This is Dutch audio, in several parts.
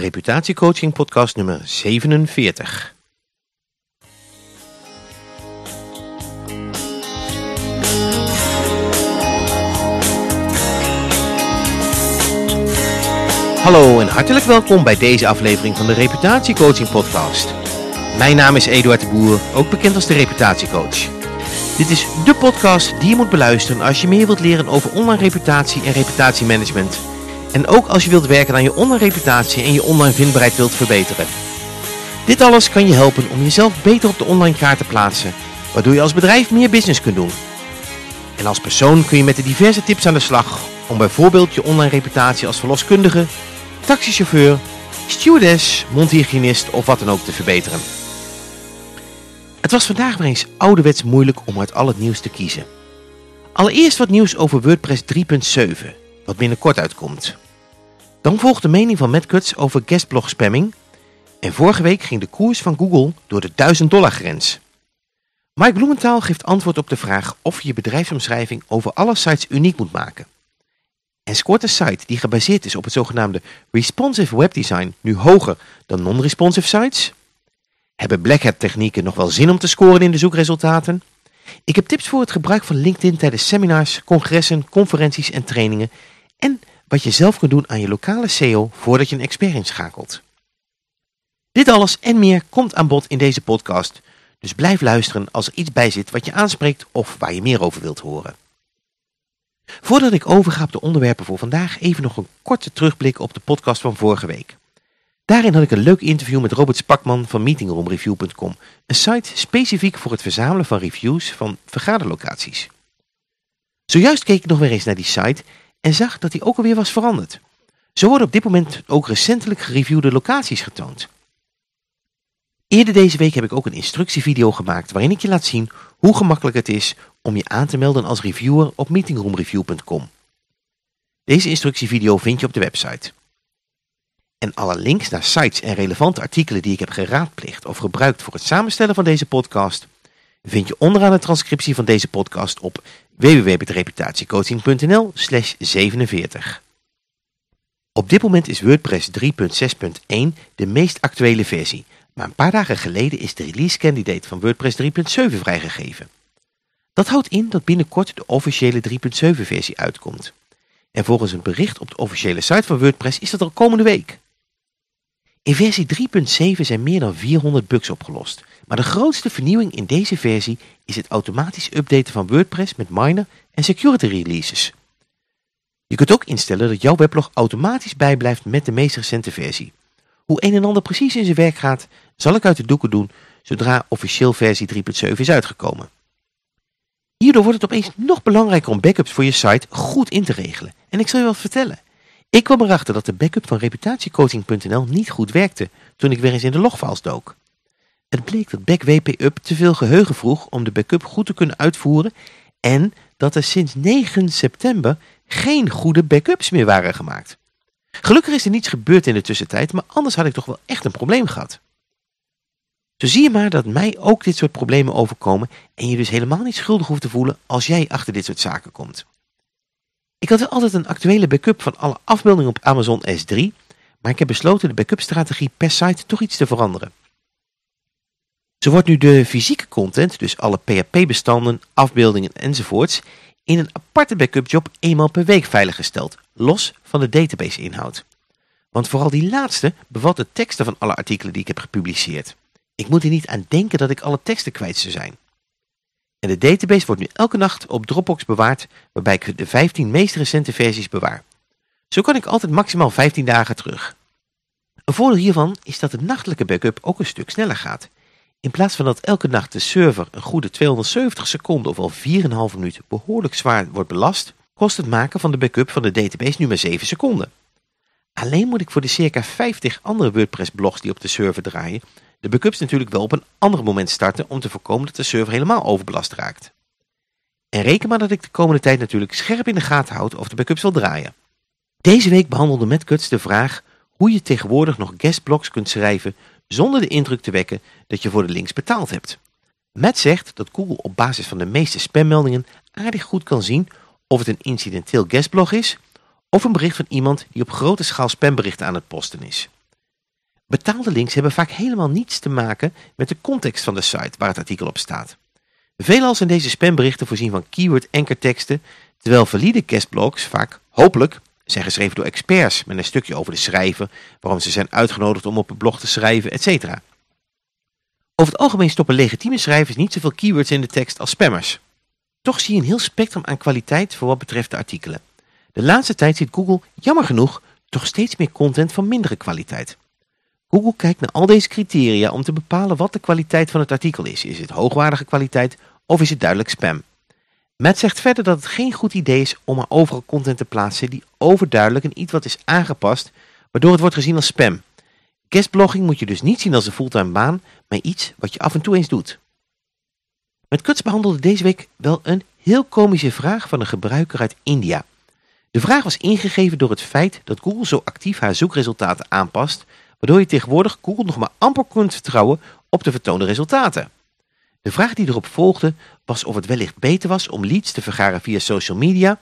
Reputatiecoaching podcast nummer 47. Hallo en hartelijk welkom bij deze aflevering van de Reputatiecoaching podcast. Mijn naam is Eduard de Boer, ook bekend als de Reputatiecoach. Dit is de podcast die je moet beluisteren als je meer wilt leren over online reputatie en reputatiemanagement en ook als je wilt werken aan je online reputatie en je online vindbaarheid wilt verbeteren. Dit alles kan je helpen om jezelf beter op de online kaart te plaatsen, waardoor je als bedrijf meer business kunt doen. En als persoon kun je met de diverse tips aan de slag om bijvoorbeeld je online reputatie als verloskundige, taxichauffeur, stewardess, mondhygiënist of wat dan ook te verbeteren. Het was vandaag weer eens ouderwets moeilijk om uit al het nieuws te kiezen. Allereerst wat nieuws over WordPress 3.7, wat binnenkort uitkomt. Dan volgt de mening van Matt Cutts over guestblog spamming. En vorige week ging de koers van Google door de 1000 dollar grens. Mike Bloementaal geeft antwoord op de vraag of je je bedrijfsomschrijving over alle sites uniek moet maken. En scoort een site die gebaseerd is op het zogenaamde responsive webdesign nu hoger dan non-responsive sites? Hebben Black Hat technieken nog wel zin om te scoren in de zoekresultaten? Ik heb tips voor het gebruik van LinkedIn tijdens seminars, congressen, conferenties en trainingen en wat je zelf kunt doen aan je lokale SEO voordat je een expert inschakelt. Dit alles en meer komt aan bod in deze podcast, dus blijf luisteren als er iets bij zit wat je aanspreekt of waar je meer over wilt horen. Voordat ik overga op de onderwerpen voor vandaag, even nog een korte terugblik op de podcast van vorige week. Daarin had ik een leuk interview met Robert Spakman van meetingroomreview.com, een site specifiek voor het verzamelen van reviews van vergaderlocaties. Zojuist keek ik nog weer eens naar die site en zag dat die ook alweer was veranderd. Zo worden op dit moment ook recentelijk gereviewde locaties getoond. Eerder deze week heb ik ook een instructievideo gemaakt waarin ik je laat zien hoe gemakkelijk het is om je aan te melden als reviewer op meetingroomreview.com. Deze instructievideo vind je op de website. En alle links naar sites en relevante artikelen die ik heb geraadpleegd of gebruikt voor het samenstellen van deze podcast vind je onderaan de transcriptie van deze podcast op www.reputatiecoaching.nl slash 47. Op dit moment is WordPress 3.6.1 de meest actuele versie, maar een paar dagen geleden is de release candidate van WordPress 3.7 vrijgegeven. Dat houdt in dat binnenkort de officiële 3.7 versie uitkomt. En volgens een bericht op de officiële site van WordPress is dat al komende week. In versie 3.7 zijn meer dan 400 bugs opgelost, maar de grootste vernieuwing in deze versie is het automatisch updaten van WordPress met minor en security releases. Je kunt ook instellen dat jouw weblog automatisch bijblijft met de meest recente versie. Hoe een en ander precies in zijn werk gaat, zal ik uit de doeken doen zodra officieel versie 3.7 is uitgekomen. Hierdoor wordt het opeens nog belangrijker om backups voor je site goed in te regelen. En ik zal je wat vertellen. Ik kwam erachter dat de backup van reputatiecoaching.nl niet goed werkte toen ik weer eens in de logfiles dook. Het bleek dat BackWP-up te veel geheugen vroeg om de backup goed te kunnen uitvoeren en dat er sinds 9 september geen goede backups meer waren gemaakt. Gelukkig is er niets gebeurd in de tussentijd, maar anders had ik toch wel echt een probleem gehad. Zo zie je maar dat mij ook dit soort problemen overkomen en je dus helemaal niet schuldig hoeft te voelen als jij achter dit soort zaken komt. Ik had altijd een actuele backup van alle afbeeldingen op Amazon S3, maar ik heb besloten de backup strategie per site toch iets te veranderen. Zo wordt nu de fysieke content, dus alle PHP-bestanden, afbeeldingen enzovoorts, in een aparte backup job eenmaal per week veiliggesteld, los van de database-inhoud. Want vooral die laatste bevat de teksten van alle artikelen die ik heb gepubliceerd. Ik moet er niet aan denken dat ik alle teksten kwijt zou zijn. En de database wordt nu elke nacht op Dropbox bewaard, waarbij ik de 15 meest recente versies bewaar. Zo kan ik altijd maximaal 15 dagen terug. Een voordeel hiervan is dat de nachtelijke backup ook een stuk sneller gaat. In plaats van dat elke nacht de server een goede 270 seconden of al 4,5 minuten behoorlijk zwaar wordt belast, kost het maken van de backup van de database nu maar 7 seconden. Alleen moet ik voor de circa 50 andere WordPress blogs die op de server draaien, de backups natuurlijk wel op een ander moment starten om te voorkomen dat de server helemaal overbelast raakt. En reken maar dat ik de komende tijd natuurlijk scherp in de gaten houd of de backups zal draaien. Deze week behandelde Matt de vraag hoe je tegenwoordig nog guestblogs kunt schrijven zonder de indruk te wekken dat je voor de links betaald hebt. Matt zegt dat Google op basis van de meeste spammeldingen aardig goed kan zien of het een incidenteel guestblog is of een bericht van iemand die op grote schaal spamberichten aan het posten is. Betaalde links hebben vaak helemaal niets te maken met de context van de site waar het artikel op staat. Veelal zijn deze spamberichten voorzien van keyword ankerteksten, terwijl valide guestblogs vaak, hopelijk, zijn geschreven door experts met een stukje over de schrijver, waarom ze zijn uitgenodigd om op een blog te schrijven, etc. Over het algemeen stoppen legitieme schrijvers niet zoveel keywords in de tekst als spammers. Toch zie je een heel spectrum aan kwaliteit voor wat betreft de artikelen. De laatste tijd ziet Google, jammer genoeg, toch steeds meer content van mindere kwaliteit. Google kijkt naar al deze criteria om te bepalen wat de kwaliteit van het artikel is. Is het hoogwaardige kwaliteit of is het duidelijk spam? Matt zegt verder dat het geen goed idee is om er overal content te plaatsen die overduidelijk en iets wat is aangepast, waardoor het wordt gezien als spam. Guestblogging moet je dus niet zien als een fulltime baan, maar iets wat je af en toe eens doet. Met Kuts behandelde deze week wel een heel komische vraag van een gebruiker uit India. De vraag was ingegeven door het feit dat Google zo actief haar zoekresultaten aanpast, waardoor je tegenwoordig Google nog maar amper kunt vertrouwen op de vertoonde resultaten. De vraag die erop volgde was of het wellicht beter was om leads te vergaren via social media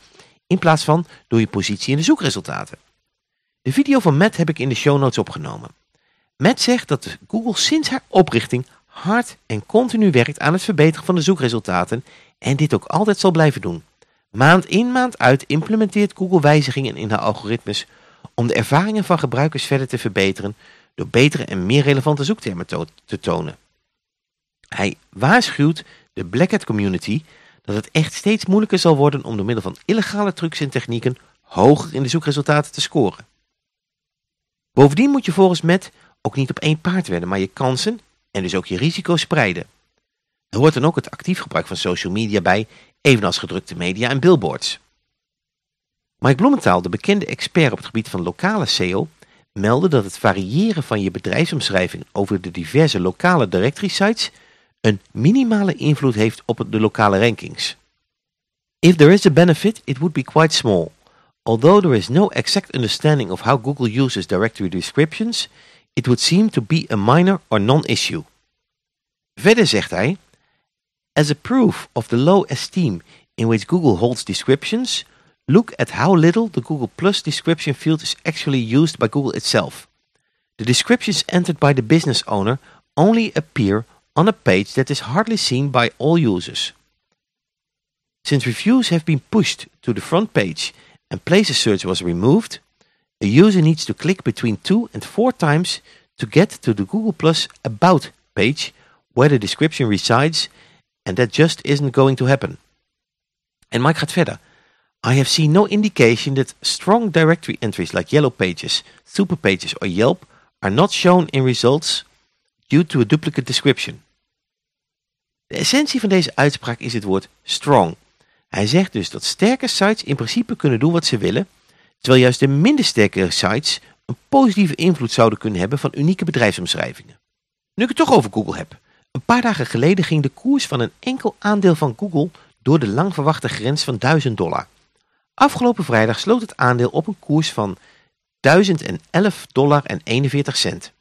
in plaats van door je positie in de zoekresultaten. De video van Matt heb ik in de show notes opgenomen. Matt zegt dat Google sinds haar oprichting hard en continu werkt aan het verbeteren van de zoekresultaten en dit ook altijd zal blijven doen. Maand in maand uit implementeert Google wijzigingen in haar algoritmes om de ervaringen van gebruikers verder te verbeteren door betere en meer relevante zoektermen te tonen. Hij waarschuwt de Black Hat community dat het echt steeds moeilijker zal worden om door middel van illegale trucs en technieken hoger in de zoekresultaten te scoren. Bovendien moet je volgens Met ook niet op één paard wedden, maar je kansen en dus ook je risico's spreiden. Er hoort dan ook het actief gebruik van social media bij, evenals gedrukte media en billboards. Mike Bloementaal, de bekende expert op het gebied van lokale SEO, meldde dat het variëren van je bedrijfsomschrijving over de diverse lokale directory sites een minimale invloed heeft op de lokale rankings. If there is a benefit, it would be quite small. Although there is no exact understanding of how Google uses directory descriptions, it would seem to be a minor or non-issue. Verder zegt hij, As a proof of the low esteem in which Google holds descriptions, look at how little the Google Plus description field is actually used by Google itself. The descriptions entered by the business owner only appear on a page that is hardly seen by all users. Since reviews have been pushed to the front page and places search was removed, a user needs to click between two and four times to get to the Google Plus About page where the description resides and that just isn't going to happen. En Mike gaat verder. I have seen no indication that strong directory entries like Yellow Pages, Super Pages or Yelp are not shown in results due to a duplicate description. De essentie van deze uitspraak is het woord strong. Hij zegt dus dat sterke sites in principe kunnen doen wat ze willen, terwijl juist de minder sterke sites een positieve invloed zouden kunnen hebben van unieke bedrijfsomschrijvingen. Nu ik het toch over Google heb. Een paar dagen geleden ging de koers van een enkel aandeel van Google door de lang verwachte grens van 1000 dollar. Afgelopen vrijdag sloot het aandeel op een koers van 1011 dollar en 41 cent.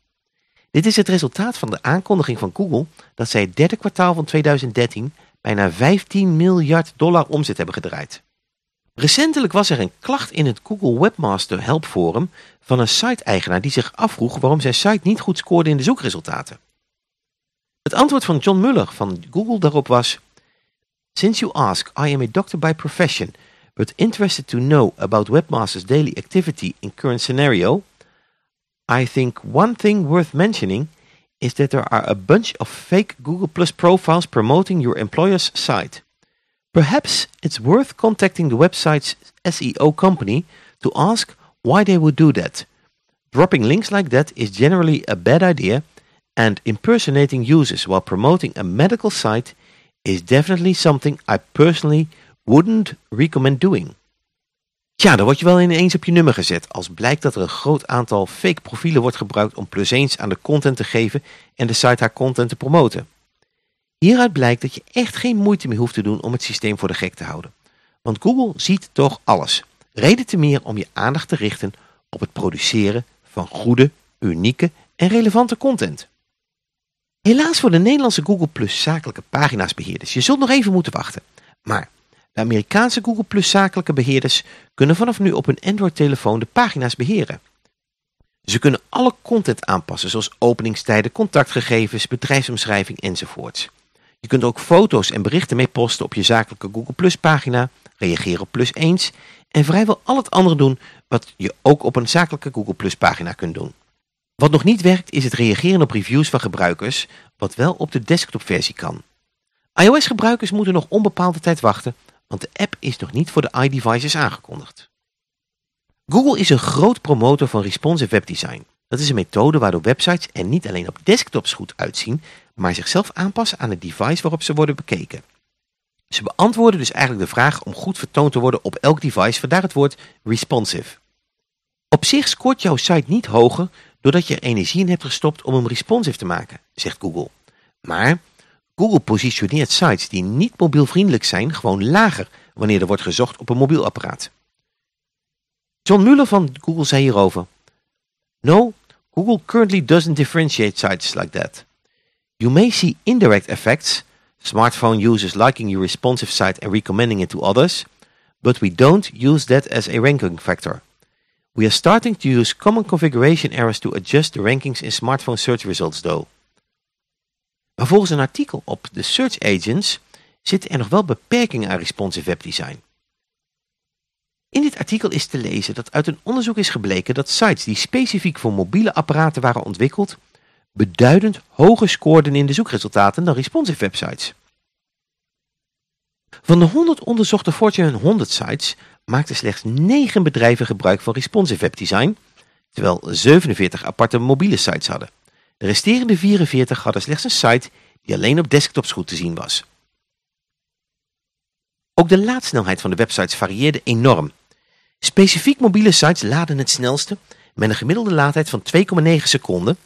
Dit is het resultaat van de aankondiging van Google dat zij het derde kwartaal van 2013 bijna 15 miljard dollar omzet hebben gedraaid. Recentelijk was er een klacht in het Google Webmaster Help Forum van een site-eigenaar die zich afvroeg waarom zijn site niet goed scoorde in de zoekresultaten. Het antwoord van John Muller van Google daarop was Since you ask, I am a doctor by profession, but interested to know about Webmaster's daily activity in current scenario, I think one thing worth mentioning is that there are a bunch of fake Google Plus profiles promoting your employer's site. Perhaps it's worth contacting the website's SEO company to ask why they would do that. Dropping links like that is generally a bad idea and impersonating users while promoting a medical site is definitely something I personally wouldn't recommend doing. Tja, dan word je wel ineens op je nummer gezet als blijkt dat er een groot aantal fake profielen wordt gebruikt om plus eens aan de content te geven en de site haar content te promoten. Hieruit blijkt dat je echt geen moeite meer hoeft te doen om het systeem voor de gek te houden. Want Google ziet toch alles. Reden te meer om je aandacht te richten op het produceren van goede, unieke en relevante content. Helaas voor de Nederlandse Google Plus zakelijke pagina's beheerders. Je zult nog even moeten wachten. Maar de Amerikaanse Google Plus zakelijke beheerders kunnen vanaf nu op hun Android telefoon de pagina's beheren. Ze kunnen alle content aanpassen zoals openingstijden, contactgegevens, bedrijfsomschrijving enzovoorts. Je kunt ook foto's en berichten mee posten op je zakelijke Google Plus pagina, reageren op Plus eens en vrijwel al het andere doen wat je ook op een zakelijke Google Plus pagina kunt doen. Wat nog niet werkt is het reageren op reviews van gebruikers, wat wel op de desktopversie kan. iOS-gebruikers moeten nog onbepaalde tijd wachten, want de app is nog niet voor de iDevices aangekondigd. Google is een groot promotor van responsive webdesign. Dat is een methode waardoor websites er niet alleen op desktops goed uitzien, maar zichzelf aanpassen aan het device waarop ze worden bekeken. Ze beantwoorden dus eigenlijk de vraag om goed vertoond te worden op elk device, vandaar het woord responsive. Op zich scoort jouw site niet hoger doordat je er energie in hebt gestopt om hem responsive te maken, zegt Google. Maar Google positioneert sites die niet mobielvriendelijk zijn gewoon lager wanneer er wordt gezocht op een mobiel apparaat. John Muller van Google zei hierover. No, Google currently doesn't differentiate sites like that. You may see indirect effects, smartphone users liking your responsive site and recommending it to others, but we don't use that as a ranking factor. We are starting to use common configuration errors to adjust the rankings in smartphone search results though. Maar volgens een artikel op de Search Agents zitten er nog wel beperkingen aan responsive webdesign. In dit artikel is te lezen dat uit een onderzoek is gebleken dat sites die specifiek voor mobiele apparaten waren ontwikkeld, beduidend hoger scoorden in de zoekresultaten dan responsive websites. Van de 100 onderzochte Fortune 100 sites maakten slechts 9 bedrijven gebruik van responsive webdesign, terwijl 47 aparte mobiele sites hadden. De resterende 44 hadden slechts een site die alleen op desktops goed te zien was. Ook de laadsnelheid van de websites varieerde enorm. Specifiek mobiele sites laden het snelste met een gemiddelde laadtijd van 2,9 seconden,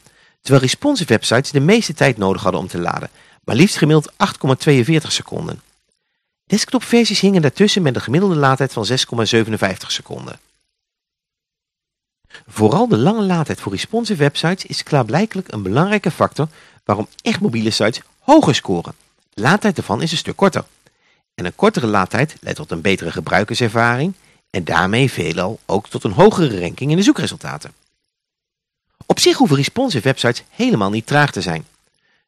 terwijl responsive websites de meeste tijd nodig hadden om te laden, maar liefst gemiddeld 8,42 seconden. Desktopversies hingen daartussen met een gemiddelde laadtijd van 6,57 seconden. Vooral de lange laadtijd voor responsive websites is klaarblijkelijk een belangrijke factor waarom echt mobiele sites hoger scoren. De laadtijd ervan is een stuk korter. En een kortere laadtijd leidt tot een betere gebruikerservaring en daarmee veelal ook tot een hogere ranking in de zoekresultaten. Op zich hoeven responsive websites helemaal niet traag te zijn.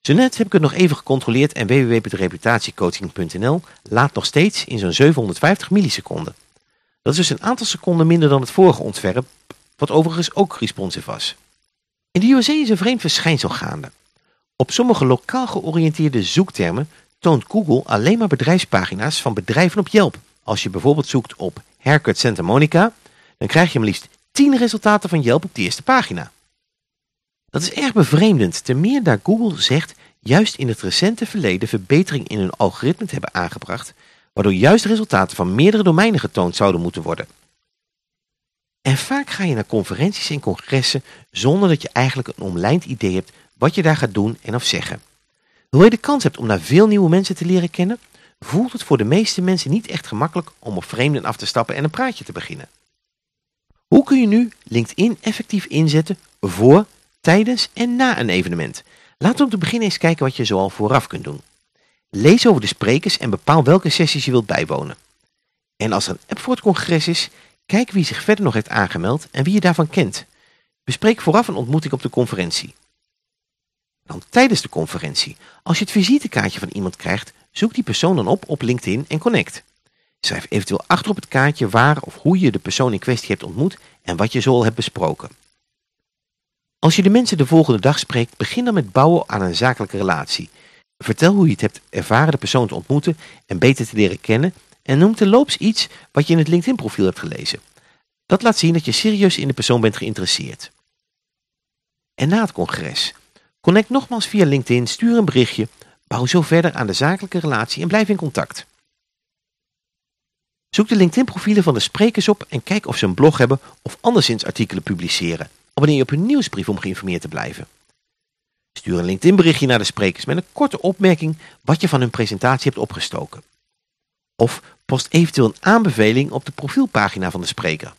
Zo net heb ik het nog even gecontroleerd en www.reputatiecoaching.nl laat nog steeds in zo'n 750 milliseconden. Dat is dus een aantal seconden minder dan het vorige ontwerp, wat overigens ook responsive was. In de USA is een vreemd verschijnsel gaande. Op sommige lokaal georiënteerde zoektermen toont Google alleen maar bedrijfspagina's van bedrijven op Yelp. Als je bijvoorbeeld zoekt op Haircut Santa Monica, dan krijg je maar liefst 10 resultaten van Yelp op de eerste pagina. Dat is erg bevreemdend, ten meer daar Google zegt juist in het recente verleden verbetering in hun algoritme te hebben aangebracht, waardoor juist resultaten van meerdere domeinen getoond zouden moeten worden. En vaak ga je naar conferenties en congressen zonder dat je eigenlijk een omlijnd idee hebt wat je daar gaat doen en of zeggen. Hoewel je de kans hebt om naar veel nieuwe mensen te leren kennen, voelt het voor de meeste mensen niet echt gemakkelijk om op vreemden af te stappen en een praatje te beginnen. Hoe kun je nu LinkedIn effectief inzetten voor, tijdens en na een evenement? Laten we om te beginnen eens kijken wat je zoal vooraf kunt doen. Lees over de sprekers en bepaal welke sessies je wilt bijwonen. En als er een app voor het congres is, kijk wie zich verder nog heeft aangemeld en wie je daarvan kent. Bespreek vooraf een ontmoeting op de conferentie. Dan tijdens de conferentie. Als je het visitekaartje van iemand krijgt, zoek die persoon dan op op LinkedIn en connect. Schrijf eventueel achter op het kaartje waar of hoe je de persoon in kwestie hebt ontmoet en wat je zoal hebt besproken. Als je de mensen de volgende dag spreekt, begin dan met bouwen aan een zakelijke relatie. Vertel hoe je het hebt ervaren de persoon te ontmoeten en beter te leren kennen en noem terloops iets wat je in het LinkedIn profiel hebt gelezen. Dat laat zien dat je serieus in de persoon bent geïnteresseerd. En na het congres. Connect nogmaals via LinkedIn, stuur een berichtje, bouw zo verder aan de zakelijke relatie en blijf in contact. Zoek de LinkedIn profielen van de sprekers op en kijk of ze een blog hebben of anderszins artikelen publiceren. Abonneer je op hun nieuwsbrief om geïnformeerd te blijven. Stuur een LinkedIn berichtje naar de sprekers met een korte opmerking wat je van hun presentatie hebt opgestoken. Of post eventueel een aanbeveling op de profielpagina van de spreker.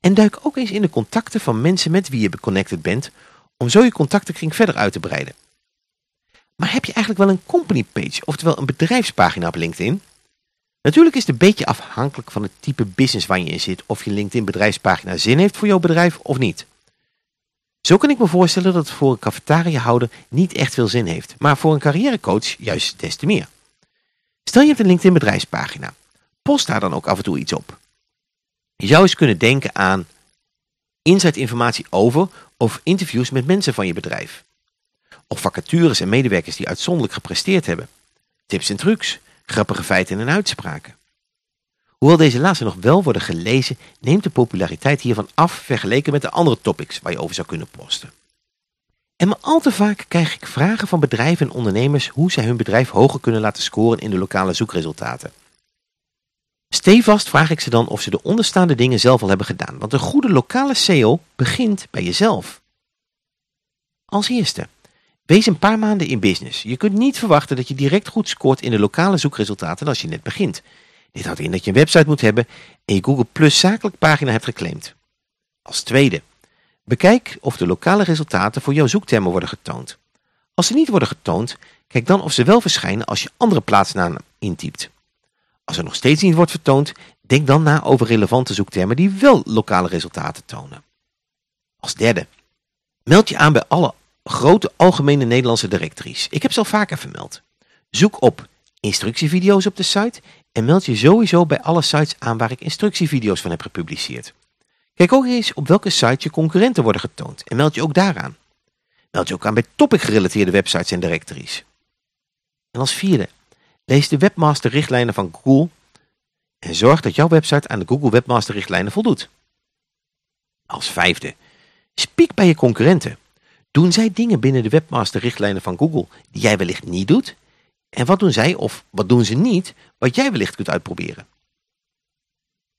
En duik ook eens in de contacten van mensen met wie je connected bent, om zo je contactenkring verder uit te breiden. Maar heb je eigenlijk wel een company page, oftewel een bedrijfspagina op LinkedIn? Natuurlijk is het een beetje afhankelijk van het type business waar je in zit of je LinkedIn bedrijfspagina zin heeft voor jouw bedrijf of niet. Zo kan ik me voorstellen dat het voor een cafetariahouder niet echt veel zin heeft, maar voor een carrièrecoach juist des te meer. Stel je hebt een LinkedIn bedrijfspagina, post daar dan ook af en toe iets op. Je zou eens kunnen denken aan insight informatie over of interviews met mensen van je bedrijf. Of vacatures en medewerkers die uitzonderlijk gepresteerd hebben. Tips en trucs, grappige feiten en uitspraken. Hoewel deze laatste nog wel worden gelezen, neemt de populariteit hiervan af vergeleken met de andere topics waar je over zou kunnen posten. En maar al te vaak krijg ik vragen van bedrijven en ondernemers hoe zij hun bedrijf hoger kunnen laten scoren in de lokale zoekresultaten. Stevast vraag ik ze dan of ze de onderstaande dingen zelf al hebben gedaan, want een goede lokale SEO begint bij jezelf. Als eerste, wees een paar maanden in business. Je kunt niet verwachten dat je direct goed scoort in de lokale zoekresultaten als je net begint. Dit houdt in dat je een website moet hebben en je Google Plus zakelijk pagina hebt geclaimd. Als tweede, bekijk of de lokale resultaten voor jouw zoektermen worden getoond. Als ze niet worden getoond, kijk dan of ze wel verschijnen als je andere plaatsnamen intypt. Als er nog steeds niet wordt vertoond, denk dan na over relevante zoektermen die wel lokale resultaten tonen. Als derde, meld je aan bij alle grote algemene Nederlandse directories. Ik heb ze al vaker vermeld. Zoek op instructievideo's op de site en meld je sowieso bij alle sites aan waar ik instructievideo's van heb gepubliceerd. Kijk ook eens op welke sites je concurrenten worden getoond en meld je ook daaraan. Meld je ook aan bij topic gerelateerde websites en directories. En als vierde, lees de webmaster richtlijnen van Google en zorg dat jouw website aan de Google webmaster richtlijnen voldoet. Als vijfde, spiek bij je concurrenten. Doen zij dingen binnen de webmaster richtlijnen van Google die jij wellicht niet doet? En wat doen zij of wat doen ze niet wat jij wellicht kunt uitproberen?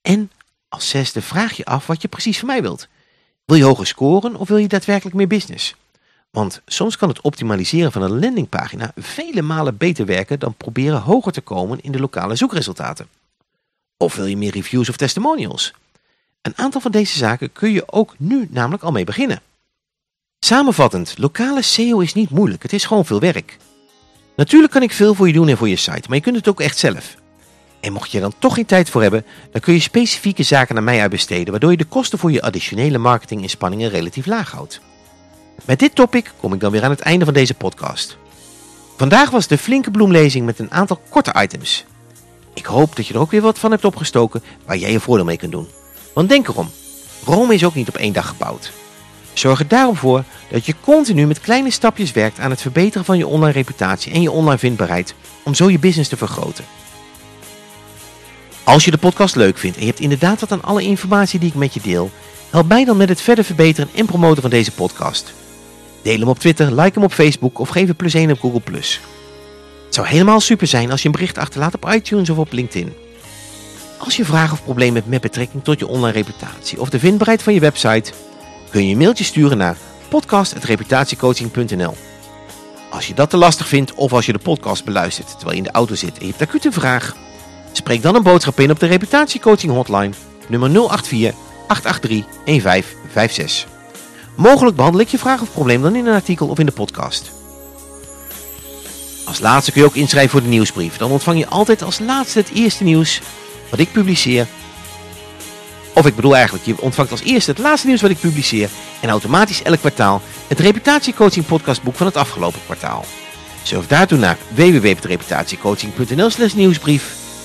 En als zesde vraag je af wat je precies van mij wilt. Wil je hoger scoren of wil je daadwerkelijk meer business? Want soms kan het optimaliseren van een landingpagina vele malen beter werken dan proberen hoger te komen in de lokale zoekresultaten. Of wil je meer reviews of testimonials? Een aantal van deze zaken kun je ook nu namelijk al mee beginnen. Samenvattend, lokale SEO is niet moeilijk, het is gewoon veel werk. Natuurlijk kan ik veel voor je doen en voor je site, maar je kunt het ook echt zelf. En mocht je er dan toch geen tijd voor hebben, dan kun je specifieke zaken naar mij uitbesteden, waardoor je de kosten voor je additionele marketinginspanningen relatief laag houdt. Met dit topic kom ik dan weer aan het einde van deze podcast. Vandaag was de flinke bloemlezing met een aantal korte items. Ik hoop dat je er ook weer wat van hebt opgestoken waar jij je voordeel mee kunt doen. Want denk erom, Rome is ook niet op één dag gebouwd. Zorg er daarom voor dat je continu met kleine stapjes werkt aan het verbeteren van je online reputatie en je online vindbaarheid om zo je business te vergroten. Als je de podcast leuk vindt en je hebt inderdaad wat aan alle informatie die ik met je deel, help mij dan met het verder verbeteren en promoten van deze podcast. Deel hem op Twitter, like hem op Facebook of geef een plus 1 op Google+. Het zou helemaal super zijn als je een bericht achterlaat op iTunes of op LinkedIn. Als je vragen of problemen hebt met betrekking tot je online reputatie of de vindbaarheid van je website, kun je een mailtje sturen naar podcast.reputatiecoaching.nl Als je dat te lastig vindt of als je de podcast beluistert terwijl je in de auto zit en je hebt acuut een vraag, spreek dan een boodschap in op de reputatiecoaching hotline nummer 084 883 1556. Mogelijk behandel ik je vraag of probleem dan in een artikel of in de podcast. Als laatste kun je ook inschrijven voor de nieuwsbrief. Dan ontvang je altijd als laatste het eerste nieuws wat ik publiceer. Of ik bedoel eigenlijk, je ontvangt als eerste het laatste nieuws wat ik publiceer. En automatisch elk kwartaal het reputatiecoaching podcastboek van het afgelopen kwartaal. Surf daartoe naar www.reputatiecoaching.nl slash nieuwsbrief